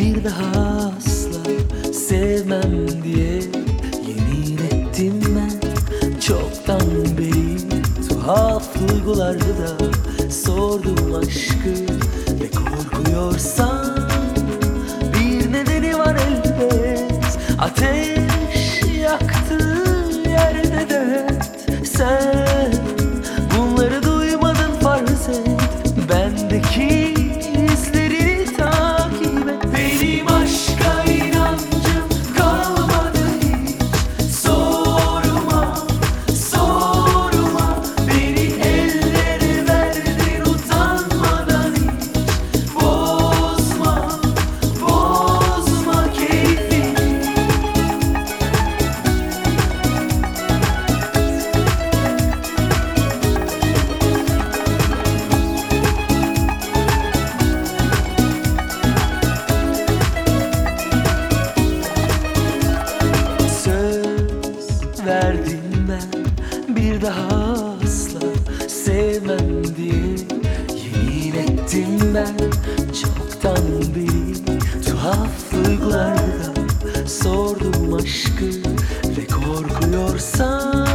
Bir daha asla sevmem diye yemin ettim ben. Çoktan beri tuhaf duygularda da sordum aşkı Ve korkuyorsan bir nedeni var elbet. Ateş verdim ben. Bir daha asla sevmem diye Yemin ettim ben. Çoktan beri Tuhaflıklarda sordum aşkı Ve korkuyorsan